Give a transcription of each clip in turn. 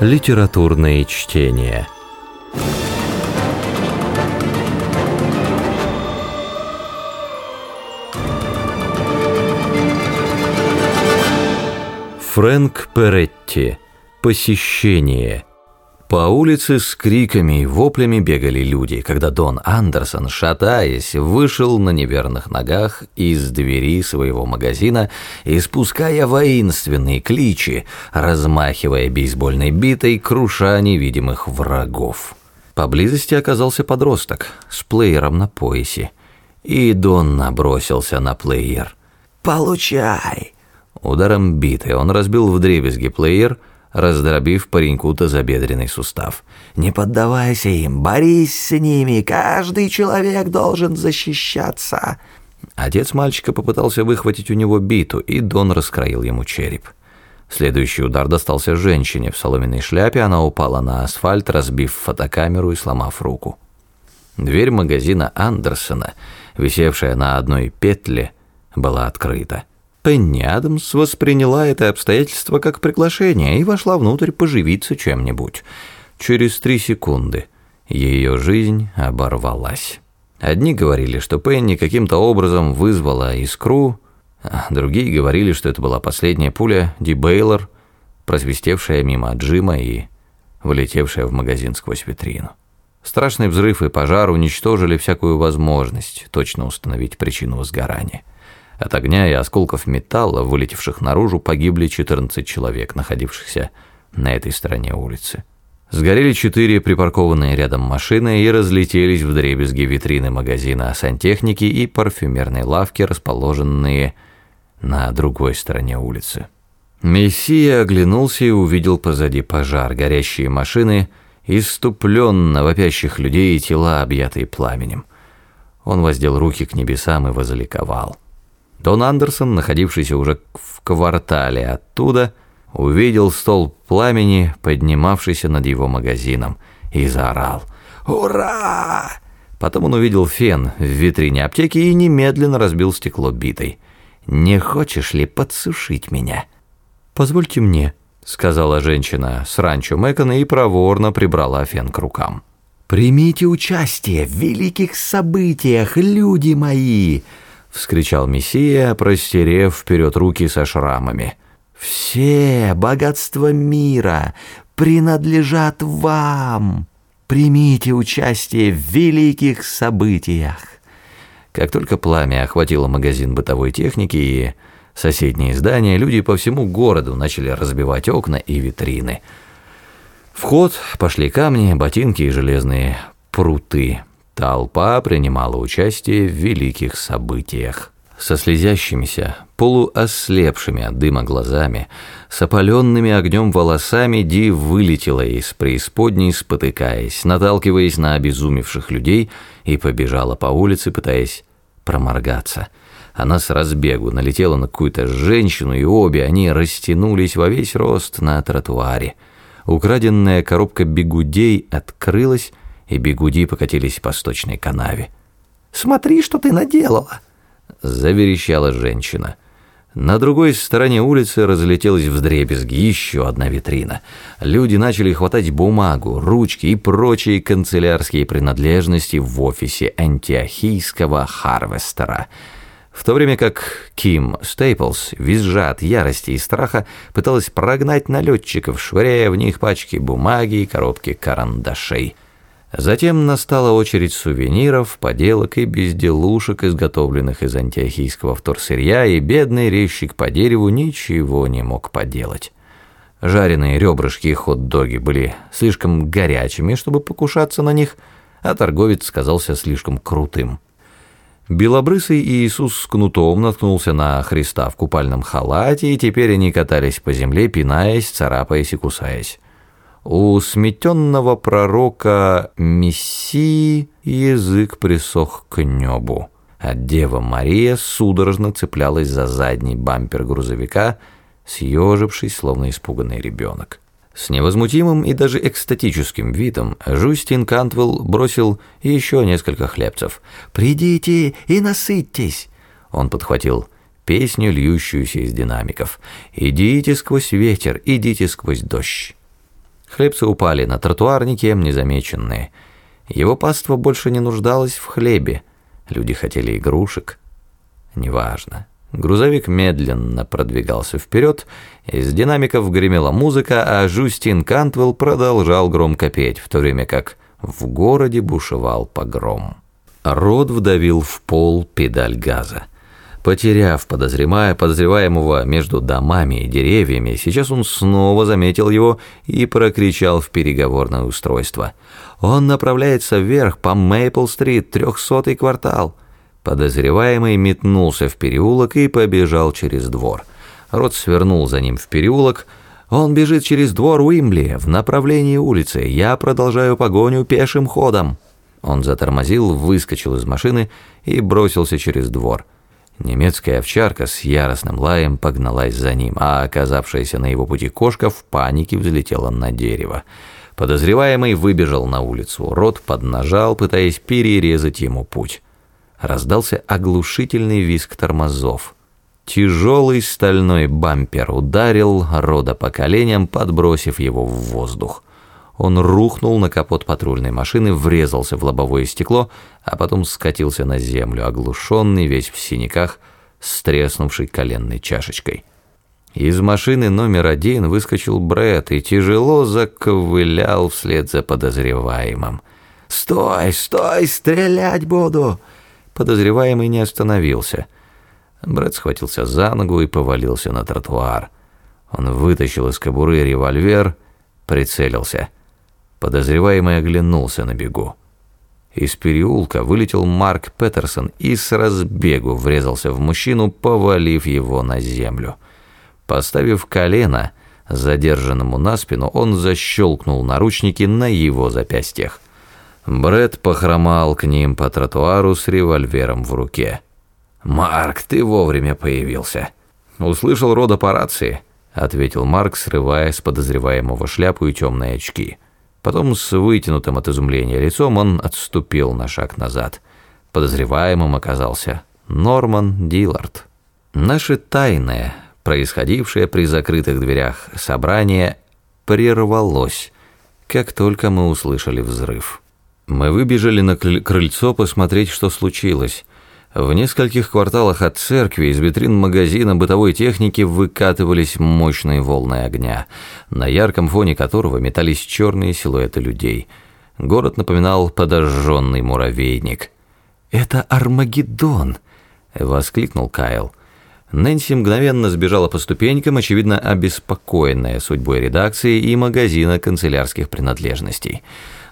Литературные чтения. Фрэнк Перетти. Посещение. По улице с криками и воплями бегали люди, когда Дон Андерсон, шатаясь, вышел на неверных ногах из двери своего магазина и, спуская воинственные кличи, размахивая бейсбольной битой, круша невидимых врагов. Поблизости оказался подросток с плеером на поясе, и Дон набросился на плеер. «Получай!» Ударом биты он разбил вдребезги плеер, раздробив пареньку тазобедренный сустав. «Не поддавайся им, борись с ними, каждый человек должен защищаться!» Отец мальчика попытался выхватить у него биту, и Дон раскроил ему череп. Следующий удар достался женщине в соломенной шляпе, она упала на асфальт, разбив фотокамеру и сломав руку. Дверь магазина Андерсона, висевшая на одной петле, была открыта. Пенни Адамс восприняла это обстоятельство как приглашение и вошла внутрь поживиться чем-нибудь. Через три секунды ее жизнь оборвалась. Одни говорили, что Пенни каким-то образом вызвала искру, а другие говорили, что это была последняя пуля Ди Бейлор, просвистевшая мимо Джима и влетевшая в магазин сквозь витрину. Страшный взрыв и пожар уничтожили всякую возможность точно установить причину возгорания. От огня и осколков металла, вылетевших наружу, погибли 14 человек, находившихся на этой стороне улицы. Сгорели четыре припаркованные рядом машины и разлетелись в дребезги витрины магазина сантехники и парфюмерной лавки, расположенные на другой стороне улицы. Мессия оглянулся и увидел позади пожар, горящие машины, иступленно вопящих людей и тела, объятые пламенем. Он воздел руки к небесам и возликовал. Дон Андерсон, находившийся уже в квартале оттуда, увидел стол пламени, поднимавшийся над его магазином, и заорал «Ура!». Потом он увидел фен в витрине аптеки и немедленно разбил стекло битой. «Не хочешь ли подсушить меня?» «Позвольте мне», — сказала женщина с ранчо Мэкона и проворно прибрала фен к рукам. «Примите участие в великих событиях, люди мои!» — вскричал Мессия, простерев вперед руки со шрамами. «Все богатства мира принадлежат вам. Примите участие в великих событиях». Как только пламя охватило магазин бытовой техники и соседние здания, люди по всему городу начали разбивать окна и витрины. В ход пошли камни, ботинки и железные пруты. Толпа принимала участие в великих событиях. Со слезящимися, полуослепшими от дыма глазами, с опаленными огнем волосами Ди вылетела из преисподней, спотыкаясь, наталкиваясь на обезумевших людей и побежала по улице, пытаясь проморгаться. Она с разбегу налетела на какую-то женщину, и обе они растянулись во весь рост на тротуаре. Украденная коробка бегудей открылась, и бегуди покатились по сточной канаве. «Смотри, что ты наделала!» — заверещала женщина. На другой стороне улицы разлетелась вдребезги еще одна витрина. Люди начали хватать бумагу, ручки и прочие канцелярские принадлежности в офисе антиохийского Харвестера. В то время как Ким Стейплс, визжа от ярости и страха, пыталась прогнать налетчиков, швыряя в них пачки бумаги и коробки карандашей. Затем настала очередь сувениров, поделок и безделушек, изготовленных из антиохийского вторсырья, и бедный резчик по дереву ничего не мог поделать. Жареные ребрышки и хот-доги были слишком горячими, чтобы покушаться на них, а торговец казался слишком крутым. Белобрысый Иисус с кнутом наткнулся на Христа в купальном халате, и теперь они катались по земле, пинаясь, царапаясь и кусаясь. У смятенного пророка Мессии язык присох к небу, а Дева Мария судорожно цеплялась за задний бампер грузовика, съежившись, словно испуганный ребенок. С невозмутимым и даже экстатическим видом Жустин Кантвелл бросил еще несколько хлебцев. «Придите и насытьтесь!» Он подхватил песню, льющуюся из динамиков. «Идите сквозь ветер, идите сквозь дождь». Хлебцы упали на тротуар, никем не замеченные. Его паство больше не нуждалось в хлебе. Люди хотели игрушек. Неважно. Грузовик медленно продвигался вперед, из динамиков гремела музыка, а Жустин Кантвелл продолжал громко петь, в то время как в городе бушевал погром. Рот вдавил в пол педаль газа. Потеряв подозревая подозреваемого между домами и деревьями, сейчас он снова заметил его и прокричал в переговорное устройство. «Он направляется вверх по Мейпл-стрит, трехсотый квартал». Подозреваемый метнулся в переулок и побежал через двор. Рот свернул за ним в переулок. «Он бежит через двор Уимбли в направлении улицы. Я продолжаю погоню пешим ходом». Он затормозил, выскочил из машины и бросился через двор. Немецкая овчарка с яростным лаем погналась за ним, а оказавшаяся на его пути кошка в панике взлетела на дерево. Подозреваемый выбежал на улицу, рот поднажал, пытаясь перерезать ему путь. Раздался оглушительный визг тормозов. Тяжелый стальной бампер ударил рода по коленям, подбросив его в воздух. Он рухнул на капот патрульной машины, врезался в лобовое стекло, а потом скатился на землю, оглушенный, весь в синяках, с треснувшей коленной чашечкой. Из машины номер один выскочил Брэд и тяжело заковылял вслед за подозреваемым. «Стой, стой, стрелять буду!» Подозреваемый не остановился. Брэд схватился за ногу и повалился на тротуар. Он вытащил из кобуры револьвер, прицелился – Подозреваемый оглянулся на бегу. Из переулка вылетел Марк Петерсон и с разбегу врезался в мужчину, повалив его на землю. Поставив колено задержанному на спину, он защелкнул наручники на его запястьях. Бред похромал к ним по тротуару с револьвером в руке. «Марк, ты вовремя появился». «Услышал рода по рации», — ответил Марк, срывая с подозреваемого шляпу и темные очки. Потом с вытянутым от изумления лицом он отступил на шаг назад. Подозреваемым оказался Норман Диллард. Наше тайное, происходившее при закрытых дверях собрание, прервалось, как только мы услышали взрыв. Мы выбежали на крыльцо посмотреть, что случилось. В нескольких кварталах от церкви из витрин магазина бытовой техники выкатывались мощные волны огня, на ярком фоне которого метались черные силуэты людей. Город напоминал подожженный муравейник. «Это Армагеддон!» — воскликнул Кайл. Нэнси мгновенно сбежала по ступенькам, очевидно обеспокоенная судьбой редакции и магазина канцелярских принадлежностей.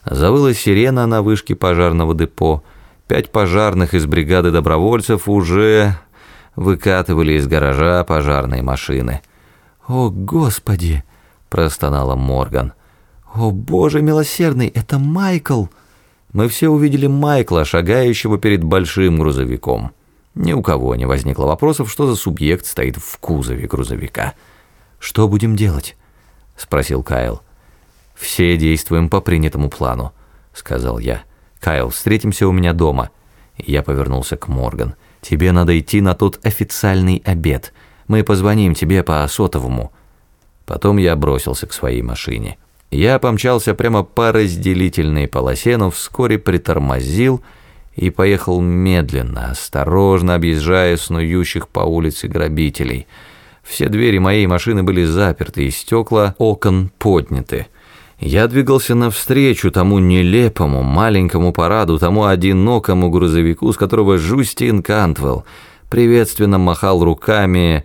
Завыла сирена на вышке пожарного депо — Пять пожарных из бригады добровольцев уже выкатывали из гаража пожарные машины. «О, Господи!» – простонала Морган. «О, Боже милосердный, это Майкл!» Мы все увидели Майкла, шагающего перед большим грузовиком. Ни у кого не возникло вопросов, что за субъект стоит в кузове грузовика. «Что будем делать?» – спросил Кайл. «Все действуем по принятому плану», – сказал я. «Кайл, встретимся у меня дома». Я повернулся к Морган. «Тебе надо идти на тот официальный обед. Мы позвоним тебе по сотовому». Потом я бросился к своей машине. Я помчался прямо по разделительной полосе, но вскоре притормозил и поехал медленно, осторожно объезжая снующих по улице грабителей. Все двери моей машины были заперты, и стекла окон подняты. Я двигался навстречу тому нелепому маленькому параду, тому одинокому грузовику, с которого Жустин Кантвелл приветственно махал руками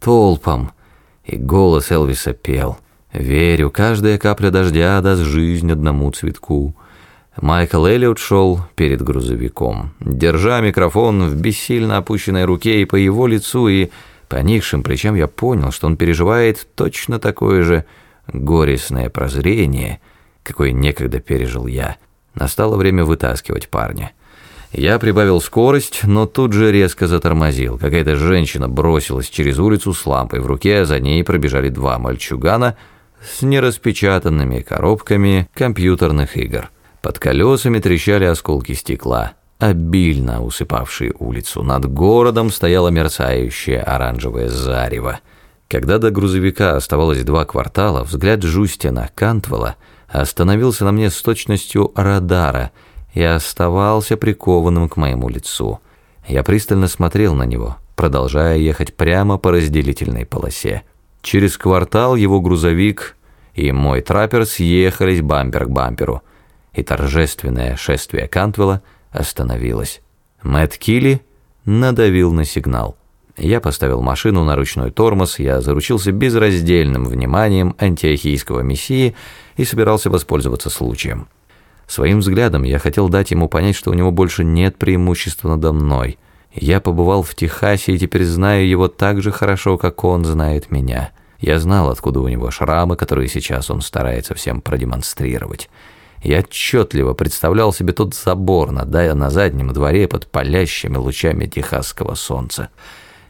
толпам, и голос Элвиса пел «Верю, каждая капля дождя даст жизнь одному цветку». Майкл Эллиот шел перед грузовиком, держа микрофон в бессильно опущенной руке, и по его лицу и поникшим плечам я понял, что он переживает точно такое же горестное прозрение, какое некогда пережил я, настало время вытаскивать парня. Я прибавил скорость, но тут же резко затормозил. Какая-то женщина бросилась через улицу с лампой в руке, а за ней пробежали два мальчугана с нераспечатанными коробками компьютерных игр. Под колесами трещали осколки стекла, обильно усыпавшие улицу. Над городом стояло мерцающее оранжевое зарево. Когда до грузовика оставалось два квартала, взгляд Жустина Кантвелла остановился на мне с точностью радара и оставался прикованным к моему лицу. Я пристально смотрел на него, продолжая ехать прямо по разделительной полосе. Через квартал его грузовик и мой трупер съехались бампер к бамперу, и торжественное шествие Кантвелла остановилось. Мэтт Килли надавил на сигнал. Я поставил машину на ручной тормоз, я заручился безраздельным вниманием антиохийского мессии и собирался воспользоваться случаем. Своим взглядом я хотел дать ему понять, что у него больше нет преимущества надо мной. Я побывал в Техасе и теперь знаю его так же хорошо, как он знает меня. Я знал, откуда у него шрамы, которые сейчас он старается всем продемонстрировать. Я отчетливо представлял себе тот забор на, на заднем дворе под палящими лучами техасского солнца.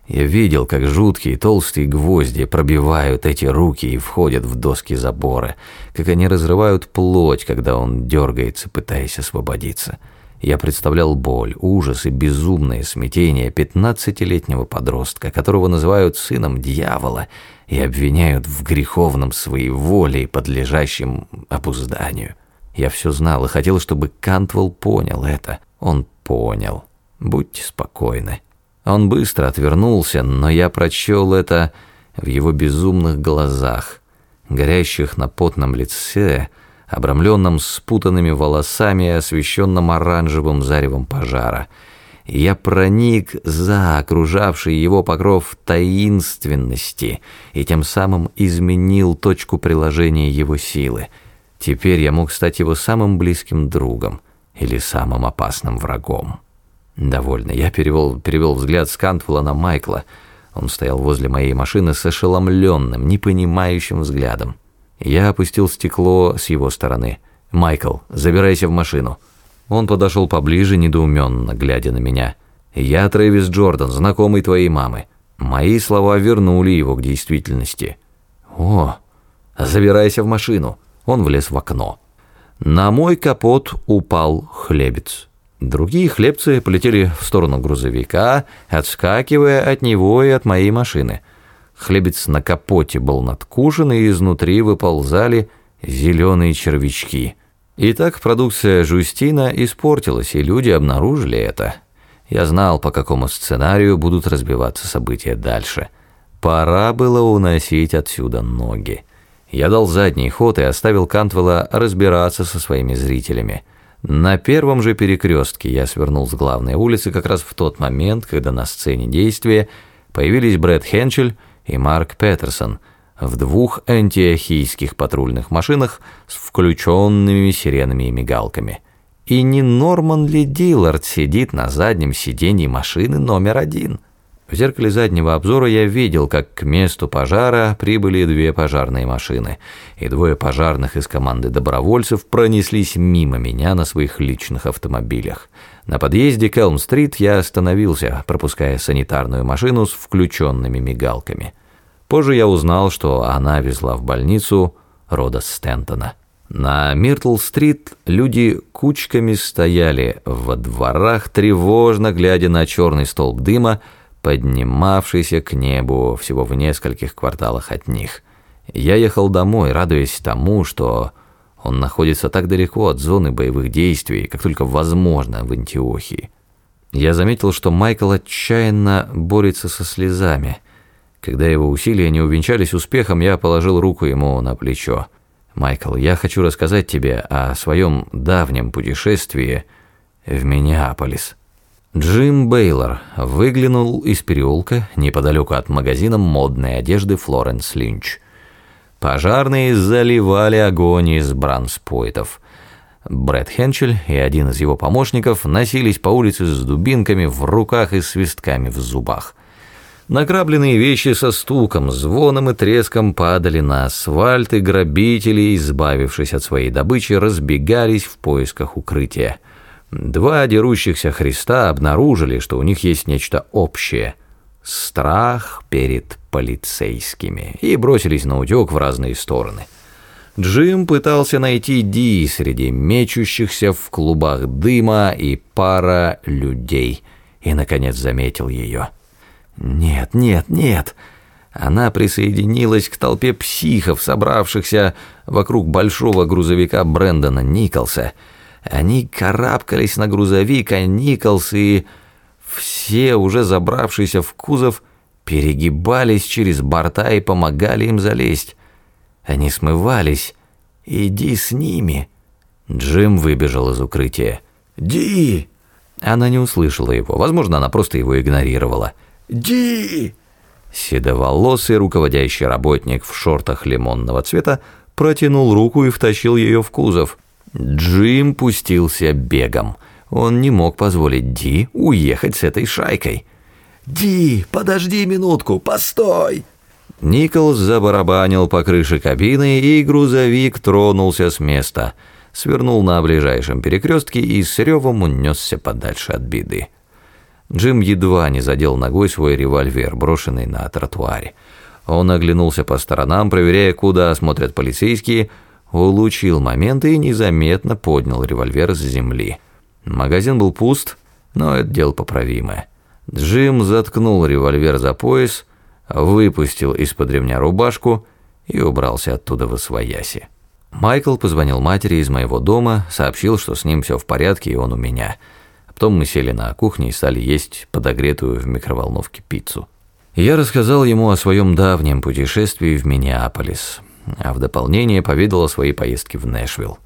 Я видел, как жуткие толстые гвозди пробивают эти руки и входят в доски забора, как они разрывают плоть, когда он дергается, пытаясь освободиться. Я представлял боль, ужас и безумное смятение пятнадцатилетнего подростка, которого называют сыном дьявола и обвиняют в греховном своеволии, подлежащем обузданию. Я все знал и хотел, чтобы Кантвелл понял это. Он понял. Будьте спокойны. Он быстро отвернулся, но я прочел это в его безумных глазах, горящих на потном лице, обрамленном спутанными волосами и освещенном оранжевым заревом пожара. Я проник за окружавший его покров таинственности и тем самым изменил точку приложения его силы. Теперь я мог стать его самым близким другом или самым опасным врагом. Довольно. Я перевел, перевел взгляд с Кантвелла на Майкла. Он стоял возле моей машины с ошеломленным, непонимающим взглядом. Я опустил стекло с его стороны. «Майкл, забирайся в машину». Он подошел поближе, недоуменно, глядя на меня. «Я Трэвис Джордан, знакомый твоей мамы». Мои слова вернули его к действительности. «О, забирайся в машину». Он влез в окно. На мой капот упал хлебец. Другие хлебцы полетели в сторону грузовика, отскакивая от него и от моей машины. Хлебец на капоте был надкушен, и изнутри выползали зеленые червячки. Итак, продукция Жустина испортилась, и люди обнаружили это. Я знал, по какому сценарию будут разбиваться события дальше. Пора было уносить отсюда ноги. Я дал задний ход и оставил Кантвелла разбираться со своими зрителями – на первом же перекрестке я свернул с главной улицы как раз в тот момент, когда на сцене действия появились Брэд Хенчель и Марк Петерсон в двух антиохийских патрульных машинах с включенными сиренами и мигалками. И не Норман ли Диллард сидит на заднем сиденье машины номер один? В зеркале заднего обзора я видел, как к месту пожара прибыли две пожарные машины, и двое пожарных из команды добровольцев пронеслись мимо меня на своих личных автомобилях. На подъезде к Элм-стрит я остановился, пропуская санитарную машину с включенными мигалками. Позже я узнал, что она везла в больницу Рода Стентона. На Миртл-стрит люди кучками стояли во дворах, тревожно глядя на черный столб дыма, поднимавшийся к небу всего в нескольких кварталах от них. Я ехал домой, радуясь тому, что он находится так далеко от зоны боевых действий, как только возможно в Антиохии. Я заметил, что Майкл отчаянно борется со слезами. Когда его усилия не увенчались успехом, я положил руку ему на плечо. «Майкл, я хочу рассказать тебе о своем давнем путешествии в Миннеаполис». Джим Бейлор выглянул из переулка неподалеку от магазина модной одежды Флоренс Линч. Пожарные заливали огонь из бранспойтов. Брэд Хенчель и один из его помощников носились по улице с дубинками в руках и свистками в зубах. Награбленные вещи со стуком, звоном и треском падали на асфальт, и грабители, избавившись от своей добычи, разбегались в поисках укрытия. Два дерущихся Христа обнаружили, что у них есть нечто общее – страх перед полицейскими, и бросились на утек в разные стороны. Джим пытался найти Ди среди мечущихся в клубах дыма и пара людей, и, наконец, заметил ее. «Нет, нет, нет!» Она присоединилась к толпе психов, собравшихся вокруг большого грузовика Брэндона Николса. Они карабкались на грузовик, а Николс и все, уже забравшиеся в кузов, перегибались через борта и помогали им залезть. Они смывались. «Иди с ними!» Джим выбежал из укрытия. «Ди!» Она не услышала его, возможно, она просто его игнорировала. «Ди!» Седоволосый руководящий работник в шортах лимонного цвета протянул руку и втащил ее в кузов. Джим пустился бегом. Он не мог позволить Ди уехать с этой шайкой. «Ди, подожди минутку, постой!» Николс забарабанил по крыше кабины, и грузовик тронулся с места, свернул на ближайшем перекрестке и с ревом унесся подальше от беды. Джим едва не задел ногой свой револьвер, брошенный на тротуаре. Он оглянулся по сторонам, проверяя, куда смотрят полицейские, улучил момент и незаметно поднял револьвер с земли. Магазин был пуст, но это дело поправимое. Джим заткнул револьвер за пояс, выпустил из-под ремня рубашку и убрался оттуда в освояси. Майкл позвонил матери из моего дома, сообщил, что с ним все в порядке и он у меня – Потом мы сели на кухне и стали есть подогретую в микроволновке пиццу. Я рассказал ему о своем давнем путешествии в Миннеаполис, а в дополнение поведал о своей поездке в Нэшвилл.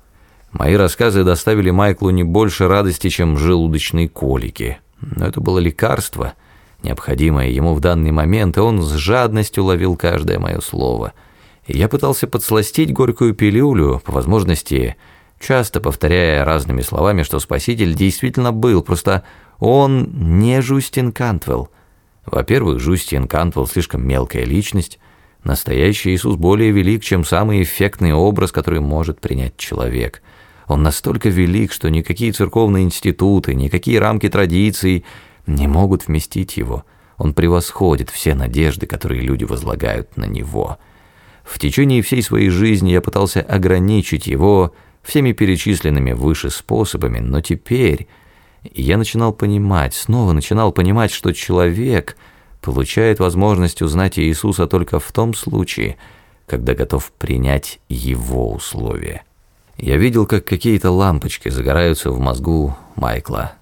Мои рассказы доставили Майклу не больше радости, чем желудочные колики, но это было лекарство, необходимое ему в данный момент, и он с жадностью ловил каждое мое слово. И я пытался подсластить горькую пилюлю, по возможности часто повторяя разными словами, что Спаситель действительно был, просто он не Жустин Кантвелл. Во-первых, Жустин Кантвелл слишком мелкая личность, настоящий Иисус более велик, чем самый эффектный образ, который может принять человек. Он настолько велик, что никакие церковные институты, никакие рамки традиций не могут вместить его. Он превосходит все надежды, которые люди возлагают на него. В течение всей своей жизни я пытался ограничить его всеми перечисленными выше способами, но теперь я начинал понимать, снова начинал понимать, что человек получает возможность узнать Иисуса только в том случае, когда готов принять его условия. Я видел, как какие-то лампочки загораются в мозгу Майкла.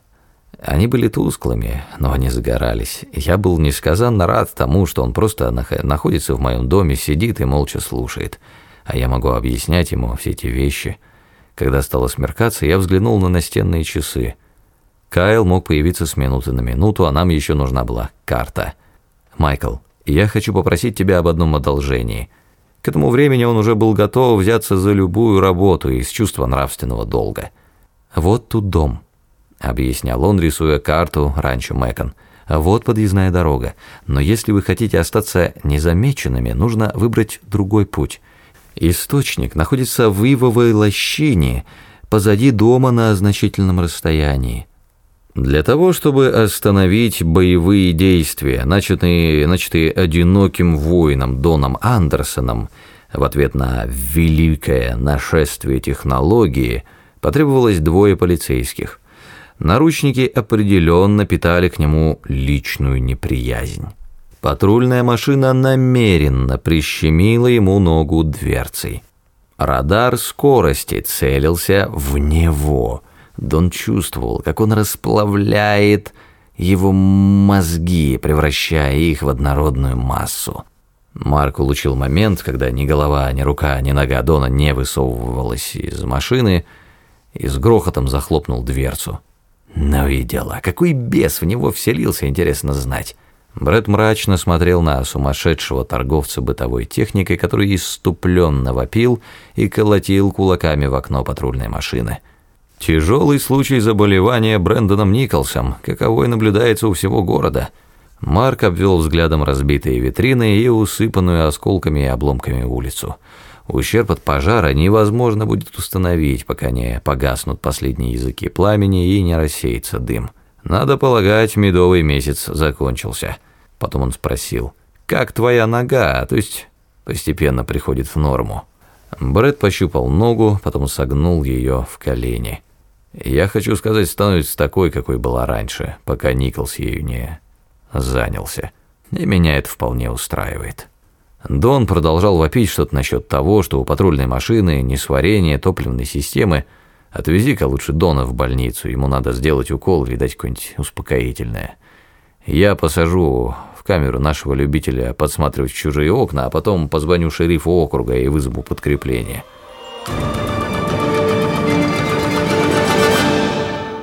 Они были тусклыми, но они загорались. Я был несказанно рад тому, что он просто находится в моем доме, сидит и молча слушает, а я могу объяснять ему все эти вещи – когда стало смеркаться, я взглянул на настенные часы. Кайл мог появиться с минуты на минуту, а нам еще нужна была карта. «Майкл, я хочу попросить тебя об одном одолжении». К этому времени он уже был готов взяться за любую работу из чувства нравственного долга. «Вот тут дом», — объяснял он, рисуя карту ранчо Мэкон. «Вот подъездная дорога. Но если вы хотите остаться незамеченными, нужно выбрать другой путь». Источник находится в ивовой лощине, позади дома на значительном расстоянии. Для того, чтобы остановить боевые действия, начатые, начатые одиноким воином Доном Андерсоном в ответ на великое нашествие технологии, потребовалось двое полицейских. Наручники определенно питали к нему личную неприязнь. Патрульная машина намеренно прищемила ему ногу дверцей. Радар скорости целился в него. Дон чувствовал, как он расплавляет его мозги, превращая их в однородную массу. Марк улучил момент, когда ни голова, ни рука, ни нога Дона не высовывалась из машины и с грохотом захлопнул дверцу. Ну и дела, какой бес в него вселился, интересно знать. Брэд мрачно смотрел на сумасшедшего торговца бытовой техникой, который иступленно вопил и колотил кулаками в окно патрульной машины. Тяжелый случай заболевания Брэндоном Николсом, каковой наблюдается у всего города. Марк обвел взглядом разбитые витрины и усыпанную осколками и обломками улицу. Ущерб от пожара невозможно будет установить, пока не погаснут последние языки пламени и не рассеется дым. Надо полагать, медовый месяц закончился. Потом он спросил, «Как твоя нога?» То есть постепенно приходит в норму. Брэд пощупал ногу, потом согнул ее в колени. «Я хочу сказать, становится такой, какой была раньше, пока Николс ею не занялся. И меня это вполне устраивает». Дон продолжал вопить что-то насчет того, что у патрульной машины несварение топливной системы. Отвези-ка лучше Дона в больницу, ему надо сделать укол, видать, какое-нибудь успокоительное. Я посажу в камеру нашего любителя подсматривать чужие окна, а потом позвоню шерифу округа и вызову подкрепление.